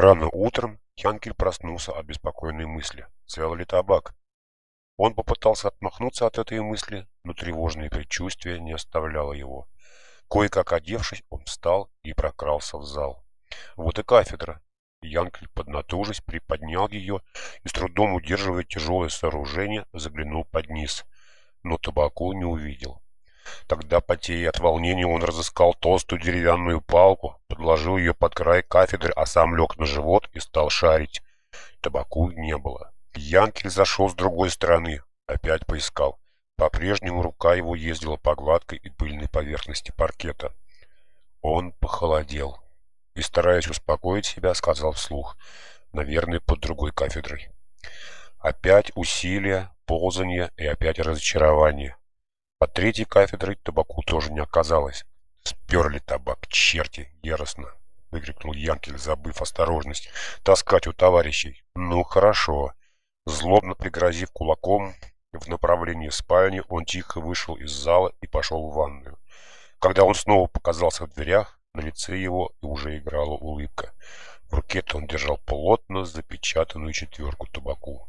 Рано утром Янкель проснулся от беспокойной мысли. Цел ли табак? Он попытался отмахнуться от этой мысли, но тревожное предчувствие не оставляло его. Кое-как одевшись, он встал и прокрался в зал. Вот и кафедра. Янкель, поднатужись, приподнял ее и, с трудом удерживая тяжелое сооружение, заглянул под низ. Но табаку не увидел. Тогда, потея от волнения, он разыскал толстую деревянную палку, подложил ее под край кафедры, а сам лег на живот и стал шарить. Табаку не было. Янкель зашел с другой стороны, опять поискал. По-прежнему рука его ездила по гладкой и пыльной поверхности паркета. Он похолодел и, стараясь успокоить себя, сказал вслух, наверное, под другой кафедрой. Опять усилия, ползание и опять разочарование. Под третьей кафедрой табаку тоже не оказалось. Сперли табак, черти, яростно, выкрикнул Янкель, забыв осторожность. Таскать у товарищей. Ну, хорошо. Злобно пригрозив кулаком в направлении спальни, он тихо вышел из зала и пошел в ванную. Когда он снова показался в дверях, на лице его уже играла улыбка. В руке-то он держал плотно запечатанную четверку табаку.